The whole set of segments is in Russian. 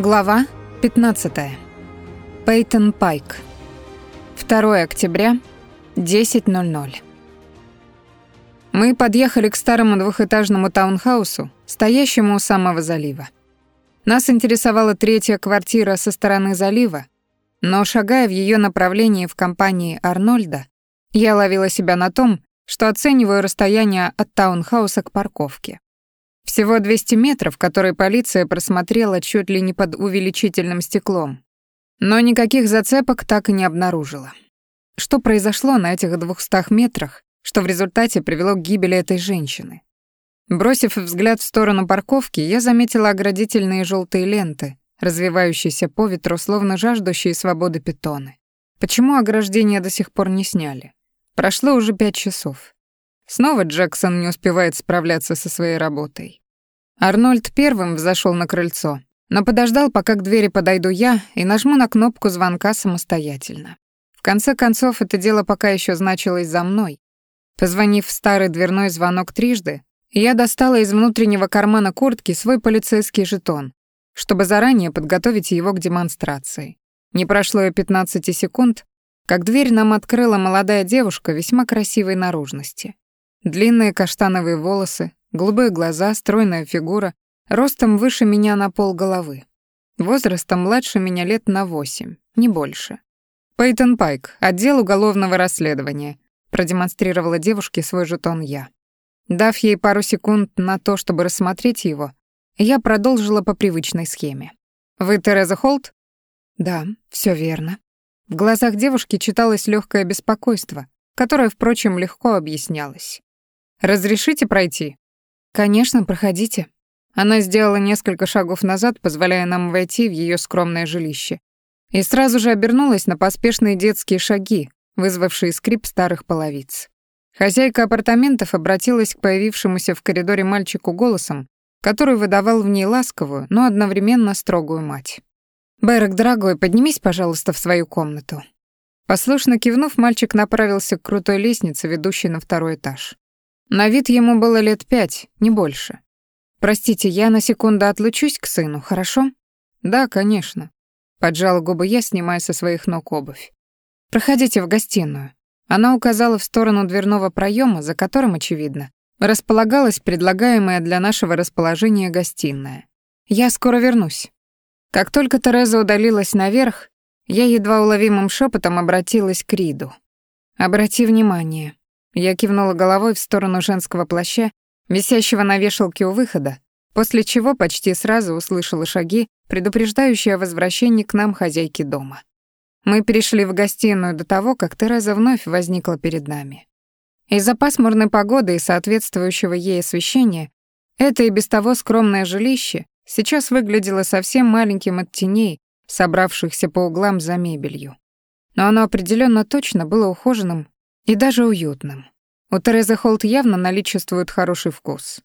Глава 15. Пейтон Пайк. 2 октября, 10.00. Мы подъехали к старому двухэтажному таунхаусу, стоящему у самого залива. Нас интересовала третья квартира со стороны залива, но, шагая в ее направлении в компании Арнольда, я ловила себя на том, что оцениваю расстояние от таунхауса к парковке. Всего 200 метров, которые полиция просмотрела чуть ли не под увеличительным стеклом. Но никаких зацепок так и не обнаружила. Что произошло на этих 200 метрах, что в результате привело к гибели этой женщины? Бросив взгляд в сторону парковки, я заметила оградительные желтые ленты, развивающиеся по ветру, словно жаждущие свободы питоны. Почему ограждение до сих пор не сняли? Прошло уже пять часов. Снова Джексон не успевает справляться со своей работой. Арнольд первым взошел на крыльцо, но подождал, пока к двери подойду я и нажму на кнопку звонка самостоятельно. В конце концов, это дело пока еще значилось за мной. Позвонив в старый дверной звонок трижды, я достала из внутреннего кармана куртки свой полицейский жетон, чтобы заранее подготовить его к демонстрации. Не прошло и 15 секунд, как дверь нам открыла молодая девушка весьма красивой наружности. Длинные каштановые волосы, голубые глаза, стройная фигура, ростом выше меня на пол головы. Возрастом младше меня лет на восемь, не больше. Пейтон Пайк, отдел уголовного расследования, продемонстрировала девушке свой жетон я. Дав ей пару секунд на то, чтобы рассмотреть его, я продолжила по привычной схеме. «Вы Тереза Холт?» «Да, все верно». В глазах девушки читалось легкое беспокойство, которое, впрочем, легко объяснялось. Разрешите пройти?» «Конечно, проходите». Она сделала несколько шагов назад, позволяя нам войти в ее скромное жилище. И сразу же обернулась на поспешные детские шаги, вызвавшие скрип старых половиц. Хозяйка апартаментов обратилась к появившемуся в коридоре мальчику голосом, который выдавал в ней ласковую, но одновременно строгую мать. «Берек, дорогой, поднимись, пожалуйста, в свою комнату». Послушно кивнув, мальчик направился к крутой лестнице, ведущей на второй этаж. На вид ему было лет пять, не больше. «Простите, я на секунду отлучусь к сыну, хорошо?» «Да, конечно», — поджала губы я, снимая со своих ног обувь. «Проходите в гостиную». Она указала в сторону дверного проема, за которым, очевидно, располагалась предлагаемая для нашего расположения гостиная. «Я скоро вернусь». Как только Тереза удалилась наверх, я едва уловимым шепотом обратилась к Риду. «Обрати внимание, я кивнула головой в сторону женского плаща, висящего на вешалке у выхода, после чего почти сразу услышала шаги, предупреждающие о возвращении к нам хозяйки дома. Мы перешли в гостиную до того, как Тереза вновь возникла перед нами. Из-за пасмурной погоды и соответствующего ей освещения это и без того скромное жилище сейчас выглядело совсем маленьким от теней, собравшихся по углам за мебелью. Но оно определенно точно было ухоженным и даже уютным. У Терезы Холт явно наличествует хороший вкус.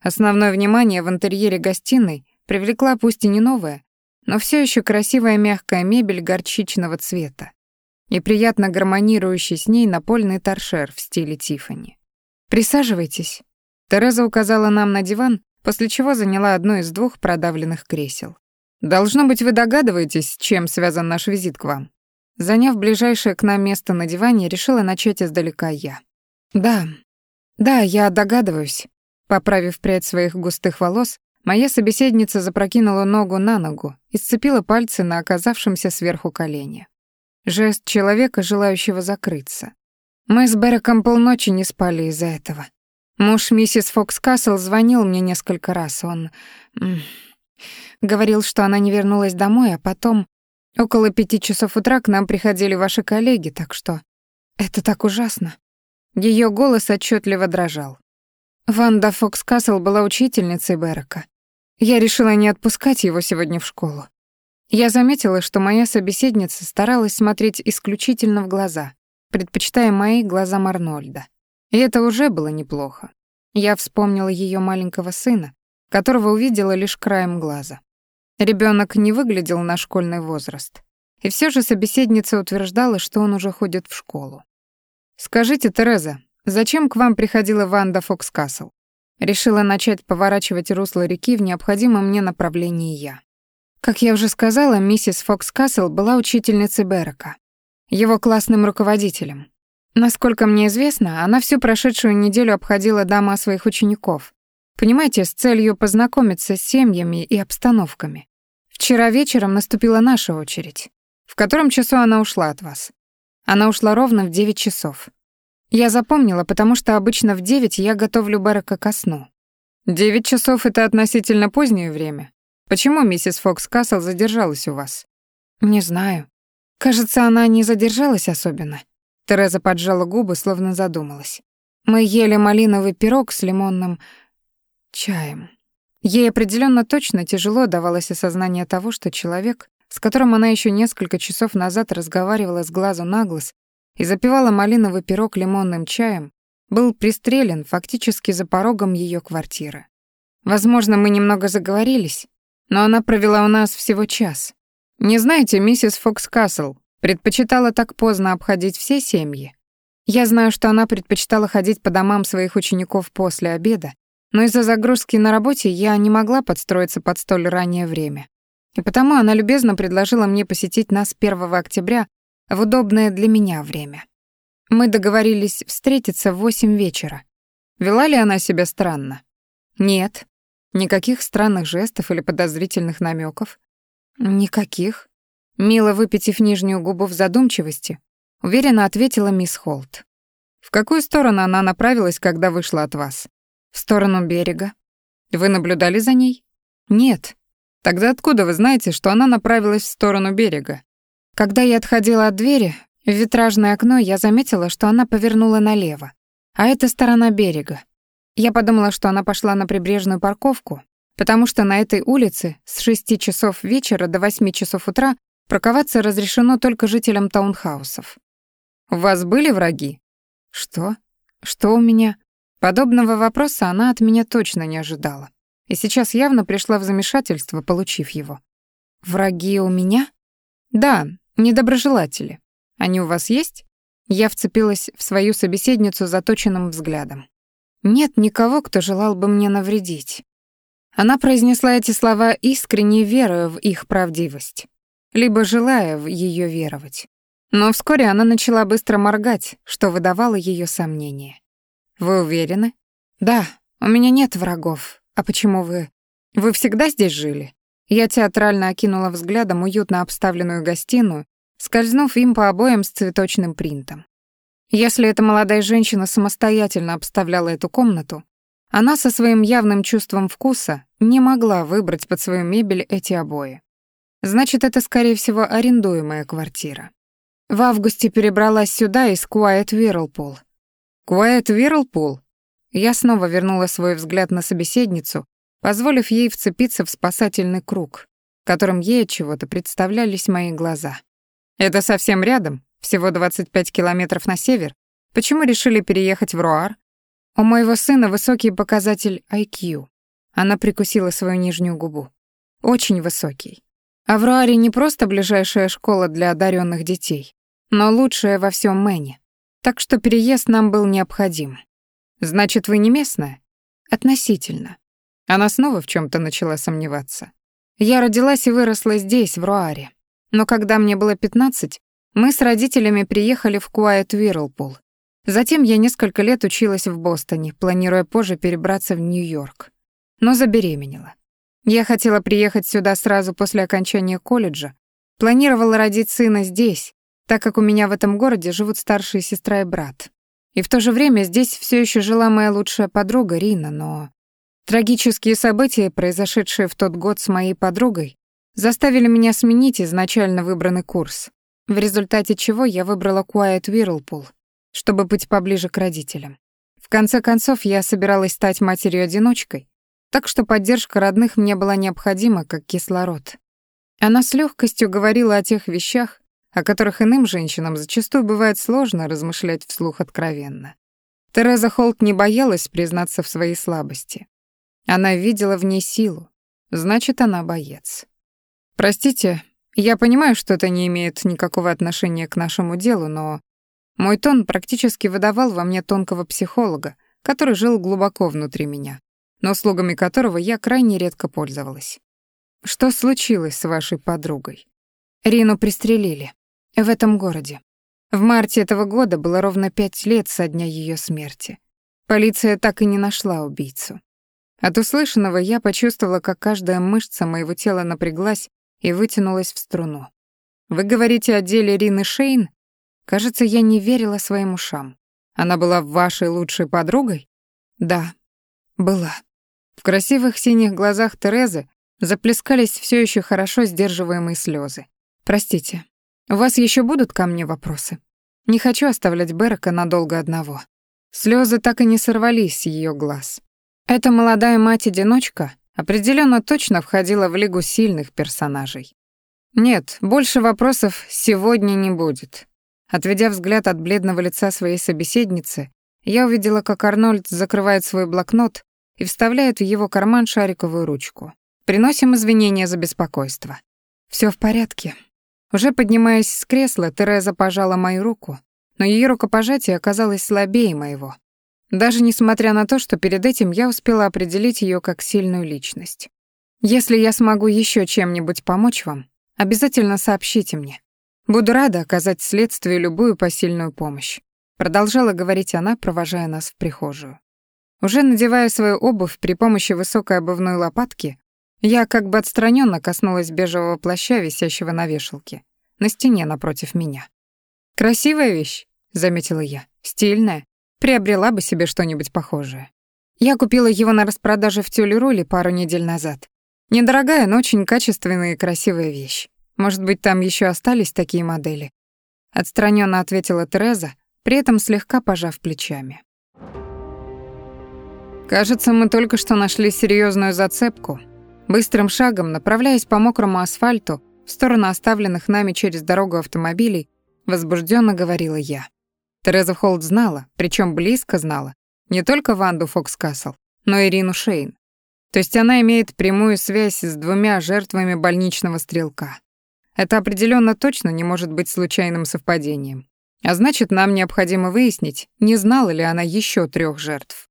Основное внимание в интерьере гостиной привлекла пусть и не новая, но все еще красивая мягкая мебель горчичного цвета и приятно гармонирующий с ней напольный торшер в стиле Тиффани. «Присаживайтесь». Тереза указала нам на диван, после чего заняла одно из двух продавленных кресел. «Должно быть, вы догадываетесь, чем связан наш визит к вам?» Заняв ближайшее к нам место на диване, решила начать издалека я. «Да, да, я догадываюсь». Поправив прядь своих густых волос, моя собеседница запрокинула ногу на ногу и сцепила пальцы на оказавшемся сверху колене. Жест человека, желающего закрыться. Мы с Береком полночи не спали из-за этого. Муж миссис Фокс Касл звонил мне несколько раз. Он говорил, что она не вернулась домой, а потом Около пяти часов утра к нам приходили ваши коллеги, так что... Это так ужасно. Ее голос отчетливо дрожал. Ванда Фокс Касл была учительницей Берека. Я решила не отпускать его сегодня в школу. Я заметила, что моя собеседница старалась смотреть исключительно в глаза, предпочитая мои глаза Арнольда. И это уже было неплохо. Я вспомнила ее маленького сына, которого увидела лишь краем глаза. Ребенок не выглядел на школьный возраст. И все же собеседница утверждала, что он уже ходит в школу. «Скажите, Тереза, зачем к вам приходила Ванда Фокскасл?» Решила начать поворачивать русло реки в необходимом мне направлении я. Как я уже сказала, миссис Фокс Касл была учительницей Берека, его классным руководителем. Насколько мне известно, она всю прошедшую неделю обходила дома своих учеников. Понимаете, с целью познакомиться с семьями и обстановками. Вчера вечером наступила наша очередь. В котором часу она ушла от вас? Она ушла ровно в девять часов. Я запомнила, потому что обычно в девять я готовлю Берека ко сну. Девять часов — это относительно позднее время. Почему миссис Фокс Касл задержалась у вас? Не знаю. Кажется, она не задержалась особенно. Тереза поджала губы, словно задумалась. Мы ели малиновый пирог с лимонным чаем. Ей определенно точно тяжело давалось осознание того, что человек, с которым она еще несколько часов назад разговаривала с глазу на глаз и запивала малиновый пирог лимонным чаем, был пристрелен фактически за порогом ее квартиры. Возможно, мы немного заговорились, но она провела у нас всего час. Не знаете, миссис Фокс Касл предпочитала так поздно обходить все семьи. Я знаю, что она предпочитала ходить по домам своих учеников после обеда, но из-за загрузки на работе я не могла подстроиться под столь раннее время. И потому она любезно предложила мне посетить нас 1 октября в удобное для меня время. Мы договорились встретиться в восемь вечера. Вела ли она себя странно? Нет. Никаких странных жестов или подозрительных намеков? Никаких. Мило выпитив нижнюю губу в задумчивости, уверенно ответила мисс Холт. В какую сторону она направилась, когда вышла от вас? В сторону берега. Вы наблюдали за ней? Нет. Тогда откуда вы знаете, что она направилась в сторону берега? Когда я отходила от двери, в витражное окно я заметила, что она повернула налево, а это сторона берега. Я подумала, что она пошла на прибрежную парковку, потому что на этой улице с 6 часов вечера до 8 часов утра парковаться разрешено только жителям таунхаусов. У вас были враги? Что? Что у меня? Подобного вопроса она от меня точно не ожидала. И сейчас явно пришла в замешательство, получив его. Враги у меня? Да, недоброжелатели. Они у вас есть? Я вцепилась в свою собеседницу заточенным взглядом. Нет никого, кто желал бы мне навредить. Она произнесла эти слова искренне веруя в их правдивость, либо желая в ее веровать. Но вскоре она начала быстро моргать, что выдавало ее сомнения. «Вы уверены?» «Да, у меня нет врагов. А почему вы... Вы всегда здесь жили?» Я театрально окинула взглядом уютно обставленную гостиную скользнув им по обоям с цветочным принтом. Если эта молодая женщина самостоятельно обставляла эту комнату, она со своим явным чувством вкуса не могла выбрать под свою мебель эти обои. Значит, это, скорее всего, арендуемая квартира. В августе перебралась сюда из Quiet Whirlpool. Quiet Whirlpool? Я снова вернула свой взгляд на собеседницу, позволив ей вцепиться в спасательный круг, которым ей от чего-то представлялись мои глаза. Это совсем рядом, всего 25 километров на север. Почему решили переехать в Руар? У моего сына высокий показатель IQ. Она прикусила свою нижнюю губу. Очень высокий. А в Руаре не просто ближайшая школа для одаренных детей, но лучшая во всем Мэне. Так что переезд нам был необходим. Значит, вы не местная? Относительно. Она снова в чем то начала сомневаться. Я родилась и выросла здесь, в Руаре. Но когда мне было 15, мы с родителями приехали в Куайт Whirlpool. Затем я несколько лет училась в Бостоне, планируя позже перебраться в Нью-Йорк. Но забеременела. Я хотела приехать сюда сразу после окончания колледжа, планировала родить сына здесь, так как у меня в этом городе живут старшая сестра и брат. И в то же время здесь все еще жила моя лучшая подруга Рина, но... Трагические события, произошедшие в тот год с моей подругой, заставили меня сменить изначально выбранный курс, в результате чего я выбрала Quiet Whirlpool, чтобы быть поближе к родителям. В конце концов, я собиралась стать матерью-одиночкой, так что поддержка родных мне была необходима, как кислород. Она с легкостью говорила о тех вещах, о которых иным женщинам зачастую бывает сложно размышлять вслух откровенно. Тереза Холт не боялась признаться в своей слабости. Она видела в ней силу, значит, она боец. Простите, я понимаю, что это не имеет никакого отношения к нашему делу, но мой тон практически выдавал во мне тонкого психолога, который жил глубоко внутри меня, но слугами которого я крайне редко пользовалась. Что случилось с вашей подругой? Рину пристрелили. В этом городе. В марте этого года было ровно пять лет со дня ее смерти. Полиция так и не нашла убийцу. От услышанного я почувствовала, как каждая мышца моего тела напряглась и вытянулась в струну. «Вы говорите о деле Рины Шейн?» Кажется, я не верила своим ушам. Она была вашей лучшей подругой? Да, была. В красивых синих глазах Терезы заплескались все еще хорошо сдерживаемые слезы. Простите, у вас еще будут ко мне вопросы? Не хочу оставлять Берка надолго одного. Слезы так и не сорвались с ее глаз. Эта молодая мать-одиночка определенно точно входила в лигу сильных персонажей. Нет, больше вопросов сегодня не будет. Отведя взгляд от бледного лица своей собеседницы, я увидела, как Арнольд закрывает свой блокнот и вставляет в его карман шариковую ручку. Приносим извинения за беспокойство. Все в порядке. Уже поднимаясь с кресла, Тереза пожала мою руку, но ее рукопожатие оказалось слабее моего даже несмотря на то, что перед этим я успела определить ее как сильную личность. Если я смогу еще чем-нибудь помочь вам, обязательно сообщите мне. Буду рада оказать следствию любую посильную помощь, продолжала говорить она, провожая нас в прихожую. Уже надевая свою обувь при помощи высокой обувной лопатки, я как бы отстраненно коснулась бежевого плаща, висящего на вешалке, на стене напротив меня. «Красивая вещь», — заметила я, — «стильная, Приобрела бы себе что-нибудь похожее. Я купила его на распродаже в Тюлеруле пару недель назад. Недорогая, но очень качественная и красивая вещь. Может быть, там еще остались такие модели? Отстраненно ответила Тереза, при этом слегка пожав плечами. Кажется, мы только что нашли серьезную зацепку. Быстрым шагом, направляясь по мокрому асфальту в сторону оставленных нами через дорогу автомобилей, возбужденно говорила я. Тереза Холд знала, причем близко знала, не только Ванду Фокскасл, но и Ирину Шейн. То есть она имеет прямую связь с двумя жертвами больничного стрелка. Это определенно точно не может быть случайным совпадением. А значит, нам необходимо выяснить, не знала ли она еще трех жертв.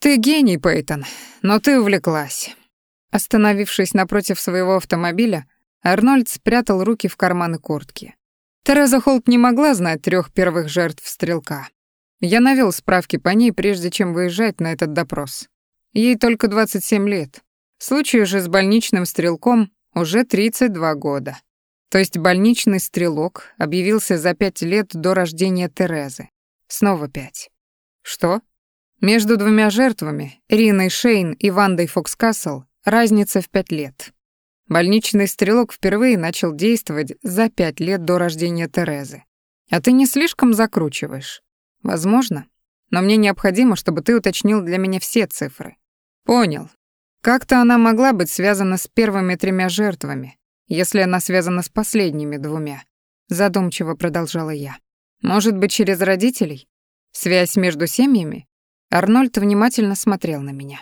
«Ты гений, Пейтон, но ты увлеклась». Остановившись напротив своего автомобиля, Арнольд спрятал руки в карманы куртки. Тереза Холт не могла знать трех первых жертв стрелка. Я навел справки по ней, прежде чем выезжать на этот допрос. Ей только 27 лет. Случай же с больничным стрелком уже 32 года. То есть больничный стрелок объявился за пять лет до рождения Терезы. Снова пять. Что? Между двумя жертвами, Риной Шейн и Вандой Фокскасл, разница в пять лет. Больничный стрелок впервые начал действовать за пять лет до рождения Терезы. А ты не слишком закручиваешь? Возможно. Но мне необходимо, чтобы ты уточнил для меня все цифры. Понял. Как-то она могла быть связана с первыми тремя жертвами, если она связана с последними двумя. Задумчиво продолжала я. Может быть, через родителей? Связь между семьями? Арнольд внимательно смотрел на меня.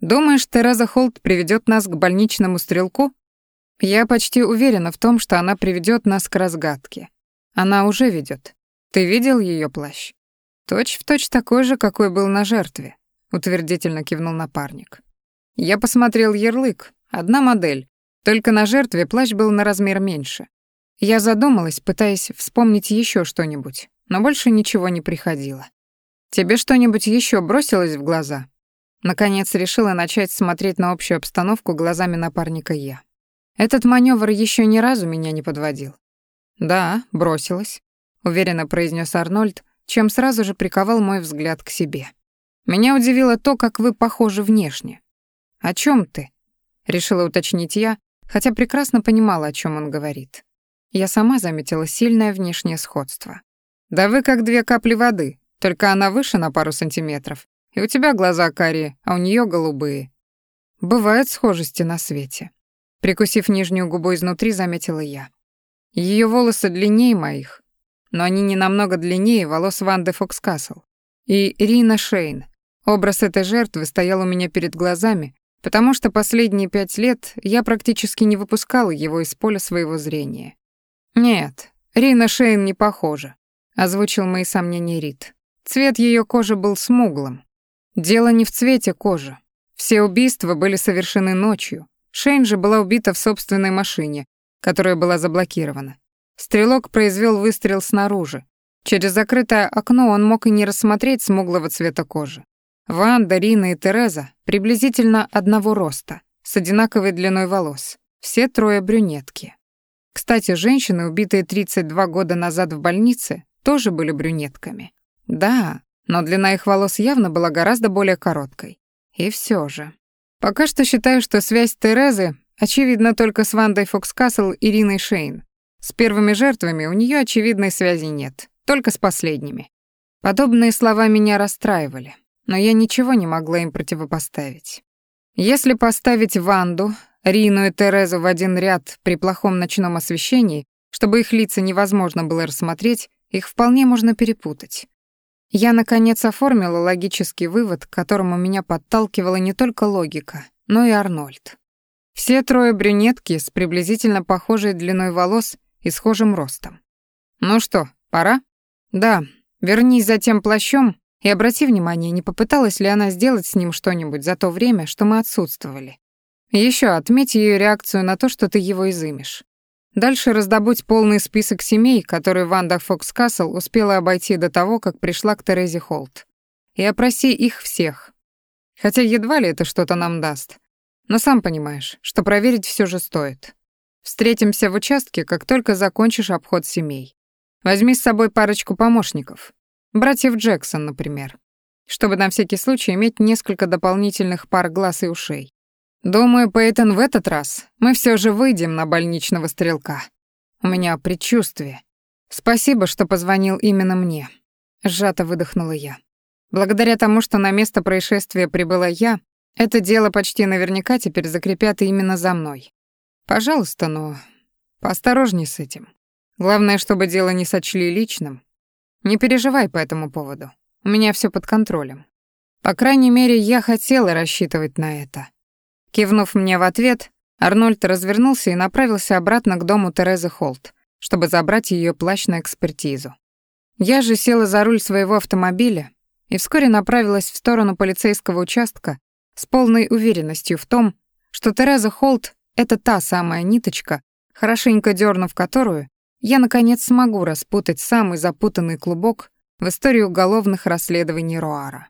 «Думаешь, Тереза Холт приведет нас к больничному стрелку?» Я почти уверена в том, что она приведет нас к разгадке. Она уже ведет. Ты видел ее плащ? Точь в точь такой же, какой был на жертве, утвердительно кивнул напарник. Я посмотрел ярлык, одна модель, только на жертве плащ был на размер меньше. Я задумалась, пытаясь вспомнить еще что-нибудь, но больше ничего не приходило. Тебе что-нибудь еще бросилось в глаза? Наконец решила начать смотреть на общую обстановку глазами напарника я. Этот маневр еще ни разу меня не подводил. Да, бросилась, уверенно произнес Арнольд, чем сразу же приковал мой взгляд к себе. Меня удивило то, как вы похожи внешне. О чем ты? решила уточнить я, хотя прекрасно понимала, о чем он говорит. Я сама заметила сильное внешнее сходство. Да вы как две капли воды, только она выше на пару сантиметров, и у тебя глаза карие, а у нее голубые. Бывают схожести на свете. Прикусив нижнюю губу изнутри, заметила я. Ее волосы длиннее моих, но они не намного длиннее волос Ванды Фокскасл. И Рина Шейн. Образ этой жертвы стоял у меня перед глазами, потому что последние пять лет я практически не выпускала его из поля своего зрения. «Нет, Рина Шейн не похожа», — озвучил мои сомнения Рит. Цвет ее кожи был смуглым. Дело не в цвете кожи. Все убийства были совершены ночью, Шейн же была убита в собственной машине, которая была заблокирована. Стрелок произвел выстрел снаружи. Через закрытое окно он мог и не рассмотреть смуглого цвета кожи. Ванда, Рина и Тереза приблизительно одного роста, с одинаковой длиной волос. Все трое брюнетки. Кстати, женщины, убитые 32 года назад в больнице, тоже были брюнетками. Да, но длина их волос явно была гораздо более короткой. И все же. Пока что считаю, что связь Терезы очевидна только с Вандой Фокскасл и Ириной Шейн. С первыми жертвами у нее очевидной связи нет, только с последними. Подобные слова меня расстраивали, но я ничего не могла им противопоставить. Если поставить Ванду, Рину и Терезу в один ряд при плохом ночном освещении, чтобы их лица невозможно было рассмотреть, их вполне можно перепутать. Я, наконец, оформила логический вывод, к которому меня подталкивала не только логика, но и Арнольд. Все трое брюнетки с приблизительно похожей длиной волос и схожим ростом. «Ну что, пора?» «Да, вернись за тем плащом и обрати внимание, не попыталась ли она сделать с ним что-нибудь за то время, что мы отсутствовали. Еще отметь ее реакцию на то, что ты его изымешь. Дальше раздобудь полный список семей, которые Ванда Фокскасл успела обойти до того, как пришла к Терезе Холт. И опроси их всех. Хотя едва ли это что-то нам даст. Но сам понимаешь, что проверить все же стоит. Встретимся в участке, как только закончишь обход семей. Возьми с собой парочку помощников. Братьев Джексон, например. Чтобы на всякий случай иметь несколько дополнительных пар глаз и ушей. Думаю, Пейтон, в этот раз мы все же выйдем на больничного стрелка. У меня предчувствие. Спасибо, что позвонил именно мне. Сжато выдохнула я. Благодаря тому, что на место происшествия прибыла я, это дело почти наверняка теперь закрепят именно за мной. Пожалуйста, но поосторожней с этим. Главное, чтобы дело не сочли личным. Не переживай по этому поводу. У меня все под контролем. По крайней мере, я хотела рассчитывать на это. Кивнув мне в ответ, Арнольд развернулся и направился обратно к дому Терезы Холт, чтобы забрать ее плащ на экспертизу. Я же села за руль своего автомобиля и вскоре направилась в сторону полицейского участка с полной уверенностью в том, что Тереза Холт — это та самая ниточка, хорошенько дернув которую, я, наконец, смогу распутать самый запутанный клубок в истории уголовных расследований Руара.